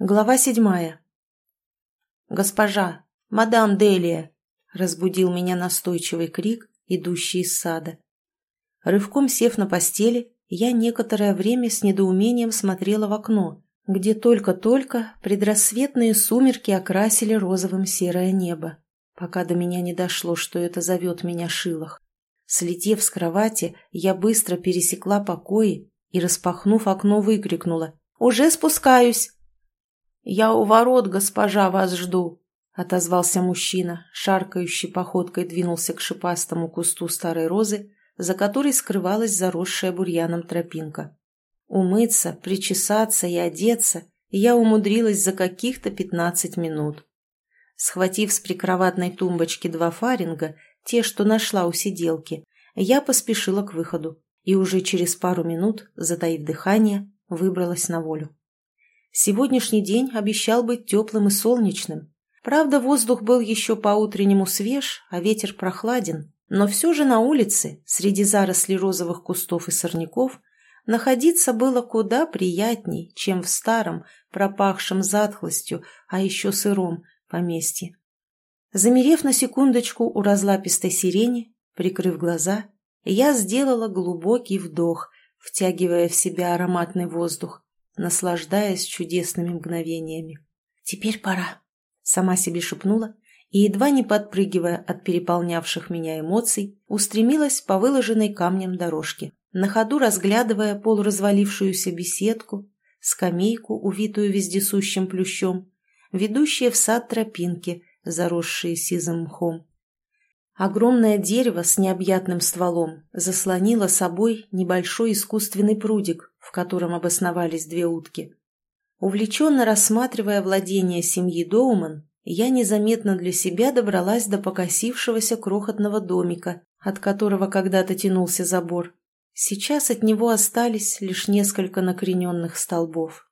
Глава седьмая. «Госпожа! Мадам Делия!» — разбудил меня настойчивый крик, идущий из сада. Рывком сев на постели, я некоторое время с недоумением смотрела в окно, где только-только предрассветные сумерки окрасили розовым серое небо, пока до меня не дошло, что это зовет меня Шилах. Слетев с кровати, я быстро пересекла покои и, распахнув окно, выкрикнула «Уже спускаюсь!» «Я у ворот, госпожа, вас жду», — отозвался мужчина, шаркающий походкой двинулся к шипастому кусту старой розы, за которой скрывалась заросшая бурьяном тропинка. Умыться, причесаться и одеться я умудрилась за каких-то пятнадцать минут. Схватив с прикроватной тумбочки два фаринга, те, что нашла у сиделки, я поспешила к выходу и уже через пару минут, затаив дыхание, выбралась на волю. Сегодняшний день обещал быть теплым и солнечным. Правда, воздух был еще по-утреннему свеж, а ветер прохладен, но все же на улице, среди зарослей розовых кустов и сорняков, находиться было куда приятней, чем в старом, пропахшем затхлостью, а еще сыром поместье. Замерев на секундочку у разлапистой сирени, прикрыв глаза, я сделала глубокий вдох, втягивая в себя ароматный воздух наслаждаясь чудесными мгновениями. «Теперь пора», — сама себе шепнула и, едва не подпрыгивая от переполнявших меня эмоций, устремилась по выложенной камнем дорожке, на ходу разглядывая полуразвалившуюся беседку, скамейку, увитую вездесущим плющом, ведущие в сад тропинки, заросшие сизым мхом. Огромное дерево с необъятным стволом заслонило собой небольшой искусственный прудик, в котором обосновались две утки. Увлеченно рассматривая владение семьи Доуман, я незаметно для себя добралась до покосившегося крохотного домика, от которого когда-то тянулся забор. Сейчас от него остались лишь несколько накрененных столбов.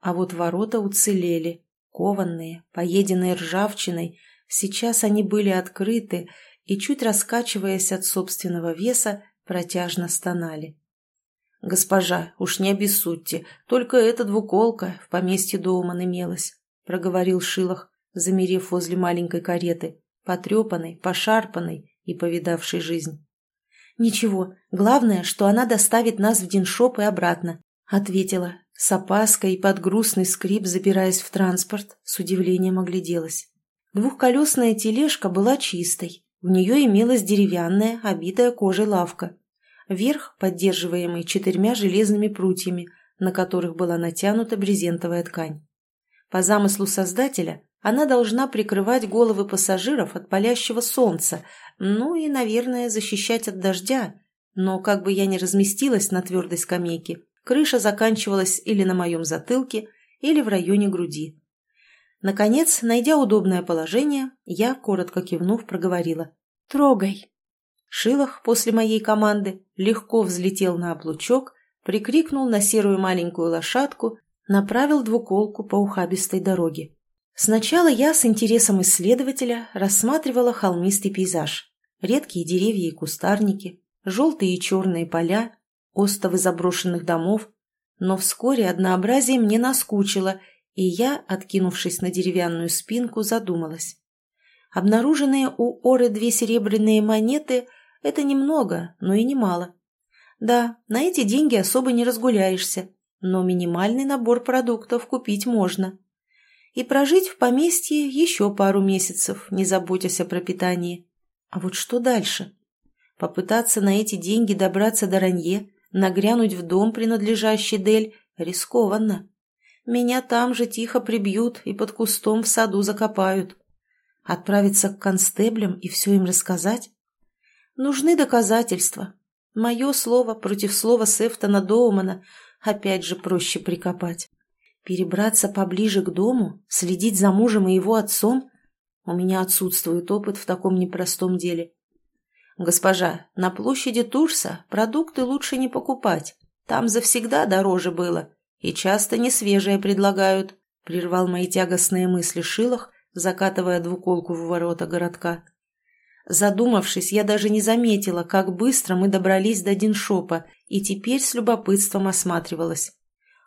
А вот ворота уцелели, кованные, поеденные ржавчиной, сейчас они были открыты и, чуть раскачиваясь от собственного веса, протяжно стонали. «Госпожа, уж не обессудьте, только эта двуколка в поместье Доуман имелась», — проговорил Шилах, замерев возле маленькой кареты, потрепанной, пошарпанной и повидавшей жизнь. «Ничего, главное, что она доставит нас в Диншоп и обратно», — ответила, с опаской и под грустный скрип забираясь в транспорт, с удивлением огляделась. Двухколесная тележка была чистой, в нее имелась деревянная, обитая кожей лавка. Верх, поддерживаемый четырьмя железными прутьями, на которых была натянута брезентовая ткань. По замыслу создателя, она должна прикрывать головы пассажиров от палящего солнца, ну и, наверное, защищать от дождя. Но как бы я ни разместилась на твердой скамейке, крыша заканчивалась или на моем затылке, или в районе груди. Наконец, найдя удобное положение, я, коротко кивнув, проговорила. «Трогай!» Шилах после моей команды легко взлетел на облучок, прикрикнул на серую маленькую лошадку, направил двуколку по ухабистой дороге. Сначала я с интересом исследователя рассматривала холмистый пейзаж. Редкие деревья и кустарники, желтые и черные поля, остовы заброшенных домов. Но вскоре однообразие мне наскучило, и я, откинувшись на деревянную спинку, задумалась. Обнаруженные у Оры две серебряные монеты – это немного, но и немало. Да, на эти деньги особо не разгуляешься, но минимальный набор продуктов купить можно. И прожить в поместье еще пару месяцев, не заботясь о пропитании. А вот что дальше? Попытаться на эти деньги добраться до Ранье, нагрянуть в дом, принадлежащий Дель, рискованно. Меня там же тихо прибьют и под кустом в саду закопают. Отправиться к констеблям и все им рассказать? Нужны доказательства. Мое слово против слова Сефтона Доумана опять же проще прикопать. Перебраться поближе к дому, следить за мужем и его отцом? У меня отсутствует опыт в таком непростом деле. Госпожа, на площади Турса продукты лучше не покупать. Там завсегда дороже было. И часто не свежее предлагают, — прервал мои тягостные мысли Шилах, закатывая двуколку в ворота городка. Задумавшись, я даже не заметила, как быстро мы добрались до Диншопа, и теперь с любопытством осматривалась.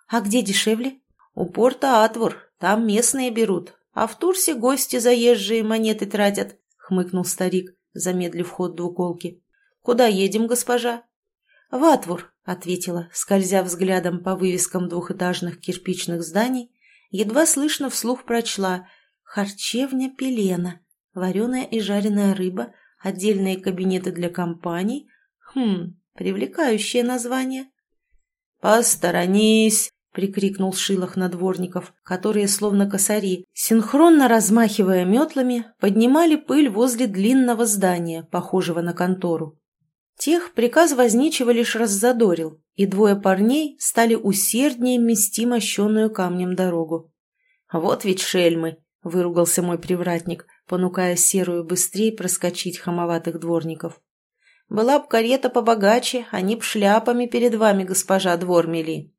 «А где дешевле?» «У порта Атвор, Там местные берут, а в Турсе гости заезжие монеты тратят», — хмыкнул старик, замедлив ход двуколки. «Куда едем, госпожа?» «В Атвур», — ответила, скользя взглядом по вывескам двухэтажных кирпичных зданий, едва слышно вслух прочла «Харчевня Пелена, вареная и жареная рыба, отдельные кабинеты для компаний. Хм, привлекающее название». «Посторонись!» прикрикнул Шилах на дворников, которые, словно косари, синхронно размахивая метлами, поднимали пыль возле длинного здания, похожего на контору. Тех приказ возничего лишь раззадорил, и двое парней стали усерднее мести мощенную камнем дорогу. «Вот ведь шельмы!» — выругался мой привратник, понукая серую быстрее проскочить хамоватых дворников. «Была б карета побогаче, они б шляпами перед вами, госпожа, двор мели!»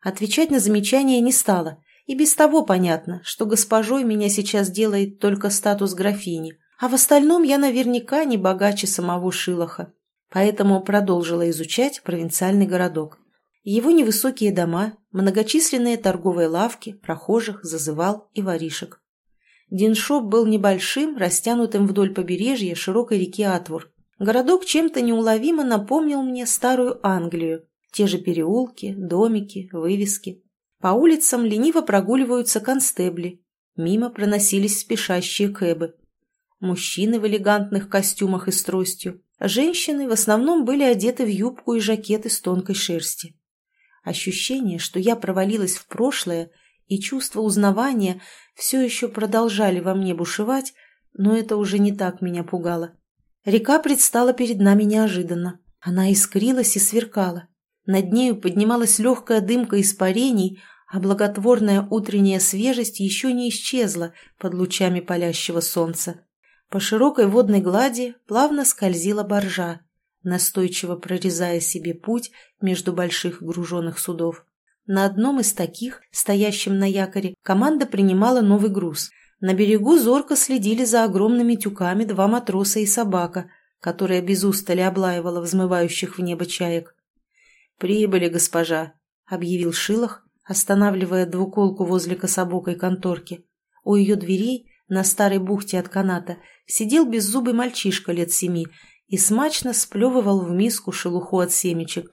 Отвечать на замечание не стало, и без того понятно, что госпожой меня сейчас делает только статус графини, а в остальном я наверняка не богаче самого Шилоха. Поэтому продолжила изучать провинциальный городок. Его невысокие дома, многочисленные торговые лавки, прохожих, зазывал и воришек. Диншоп был небольшим, растянутым вдоль побережья широкой реки Атвур. Городок чем-то неуловимо напомнил мне старую Англию, те же переулки, домики, вывески. По улицам лениво прогуливаются констебли. Мимо проносились спешащие кэбы. Мужчины в элегантных костюмах и с тростью. Женщины в основном были одеты в юбку и жакеты с тонкой шерсти. Ощущение, что я провалилась в прошлое, и чувство узнавания все еще продолжали во мне бушевать, но это уже не так меня пугало. Река предстала перед нами неожиданно. Она искрилась и сверкала. Над нею поднималась легкая дымка испарений, а благотворная утренняя свежесть еще не исчезла под лучами палящего солнца. По широкой водной глади плавно скользила боржа, настойчиво прорезая себе путь между больших груженных судов. На одном из таких, стоящем на якоре, команда принимала новый груз. На берегу зорко следили за огромными тюками два матроса и собака, которая без устали облаивала взмывающих в небо чаек. «Прибыли, госпожа», — объявил Шилах, останавливая двуколку возле кособокой конторки. У ее дверей, на старой бухте от каната, сидел беззубый мальчишка лет семи и смачно сплевывал в миску шелуху от семечек.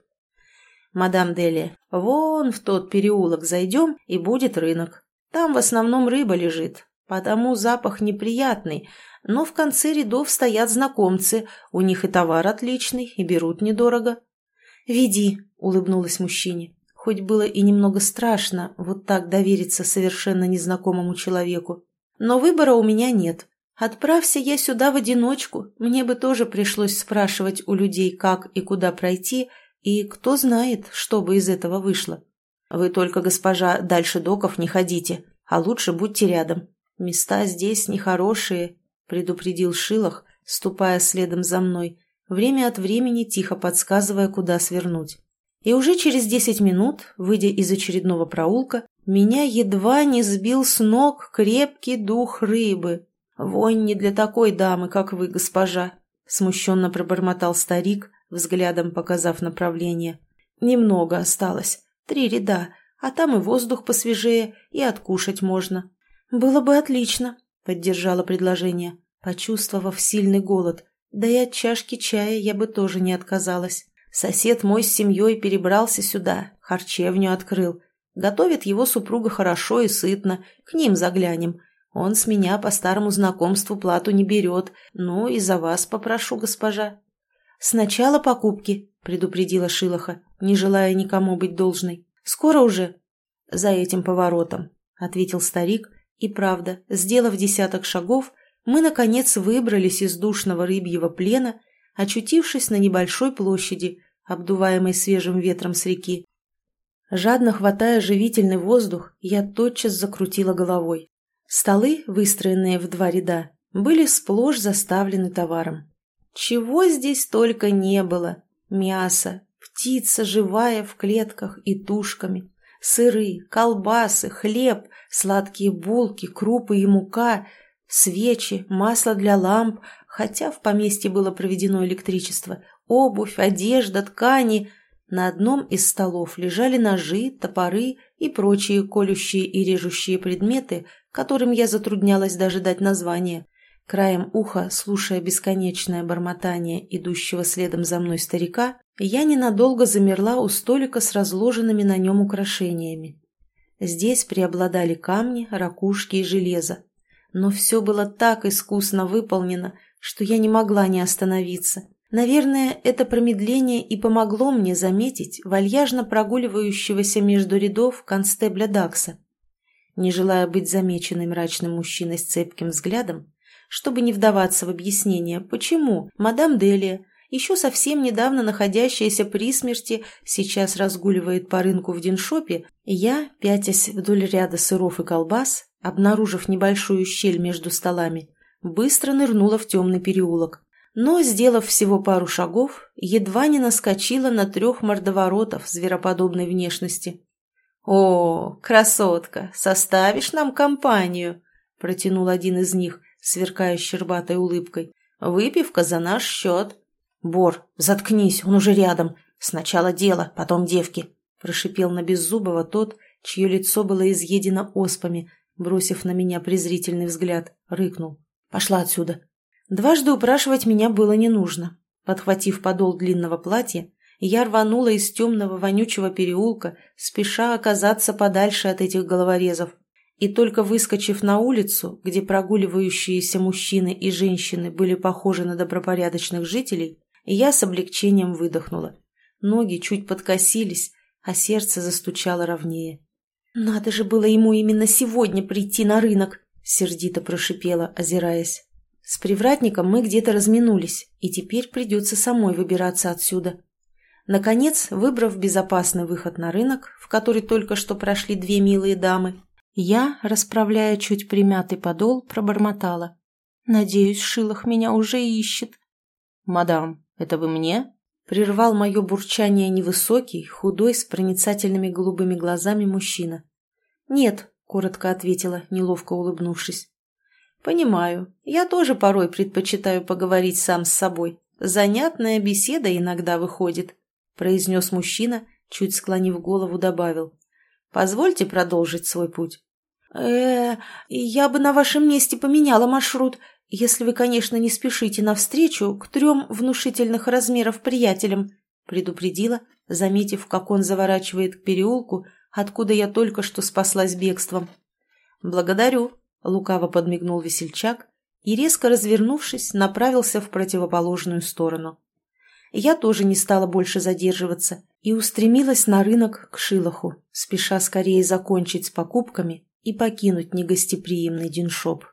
«Мадам Дели, вон в тот переулок зайдем, и будет рынок. Там в основном рыба лежит, потому запах неприятный, но в конце рядов стоят знакомцы, у них и товар отличный, и берут недорого». «Веди», — улыбнулась мужчине. Хоть было и немного страшно вот так довериться совершенно незнакомому человеку. Но выбора у меня нет. Отправься я сюда в одиночку, мне бы тоже пришлось спрашивать у людей, как и куда пройти, и кто знает, что бы из этого вышло. Вы только, госпожа, дальше доков не ходите, а лучше будьте рядом. Места здесь нехорошие, предупредил Шилах, ступая следом за мной, время от времени тихо подсказывая, куда свернуть. И уже через десять минут, выйдя из очередного проулка, меня едва не сбил с ног крепкий дух рыбы. «Вонь не для такой дамы, как вы, госпожа», — смущенно пробормотал старик, взглядом показав направление. «Немного осталось. Три ряда, а там и воздух посвежее, и откушать можно». «Было бы отлично», — поддержала предложение, почувствовав сильный голод, да и от чашки чая я бы тоже не отказалась. Сосед мой с семьей перебрался сюда, харчевню открыл. Готовит его супруга хорошо и сытно, к ним заглянем. Он с меня по старому знакомству плату не берет, ну и за вас попрошу, госпожа. Сначала покупки, предупредила Шилоха, не желая никому быть должной. Скоро уже? За этим поворотом, ответил старик, и правда, сделав десяток шагов, мы, наконец, выбрались из душного рыбьего плена, очутившись на небольшой площади, обдуваемой свежим ветром с реки. Жадно хватая живительный воздух, я тотчас закрутила головой. Столы, выстроенные в два ряда, были сплошь заставлены товаром. Чего здесь только не было! Мясо, птица живая в клетках и тушками, сыры, колбасы, хлеб, сладкие булки, крупы и мука — Свечи, масло для ламп, хотя в поместье было проведено электричество, обувь, одежда, ткани. На одном из столов лежали ножи, топоры и прочие колющие и режущие предметы, которым я затруднялась даже дать название. Краем уха, слушая бесконечное бормотание идущего следом за мной старика, я ненадолго замерла у столика с разложенными на нем украшениями. Здесь преобладали камни, ракушки и железо. Но все было так искусно выполнено, что я не могла не остановиться. Наверное, это промедление и помогло мне заметить вальяжно прогуливающегося между рядов констебля Дакса. Не желая быть замеченной мрачным мужчиной с цепким взглядом, чтобы не вдаваться в объяснение, почему мадам Делия, еще совсем недавно находящаяся при смерти, сейчас разгуливает по рынку в Диншопе, я, пятясь вдоль ряда сыров и колбас, обнаружив небольшую щель между столами, быстро нырнула в темный переулок но, сделав всего пару шагов, едва не наскочила на трех мордоворотов звероподобной внешности. «О, красотка, составишь нам компанию?» – протянул один из них, сверкая щербатой улыбкой. «Выпивка за наш счет». «Бор, заткнись, он уже рядом. Сначала дело, потом девки», – прошипел на Беззубова тот, чье лицо было изъедено оспами, бросив на меня презрительный взгляд, рыкнул. «Пошла отсюда». Дважды упрашивать меня было не нужно. Подхватив подол длинного платья, я рванула из темного вонючего переулка, спеша оказаться подальше от этих головорезов. И только выскочив на улицу, где прогуливающиеся мужчины и женщины были похожи на добропорядочных жителей, я с облегчением выдохнула. Ноги чуть подкосились, а сердце застучало ровнее. «Надо же было ему именно сегодня прийти на рынок!» — сердито прошипела, озираясь. С привратником мы где-то разминулись, и теперь придется самой выбираться отсюда. Наконец, выбрав безопасный выход на рынок, в который только что прошли две милые дамы, я, расправляя чуть примятый подол, пробормотала. «Надеюсь, Шилах меня уже ищет». «Мадам, это вы мне?» Прервал мое бурчание невысокий, худой, с проницательными голубыми глазами мужчина. «Нет», — коротко ответила, неловко улыбнувшись. «Понимаю. Я тоже порой предпочитаю поговорить сам с собой. Занятная беседа иногда выходит», — произнес мужчина, чуть склонив голову, добавил. «Позвольте продолжить свой путь». э я бы на вашем месте поменяла маршрут, если вы, конечно, не спешите навстречу к трем внушительных размеров приятелям», — предупредила, заметив, как он заворачивает к переулку, откуда я только что спаслась бегством. «Благодарю», Лукаво подмигнул весельчак и, резко развернувшись, направился в противоположную сторону. Я тоже не стала больше задерживаться и устремилась на рынок к Шилоху, спеша скорее закончить с покупками и покинуть негостеприимный диншоп.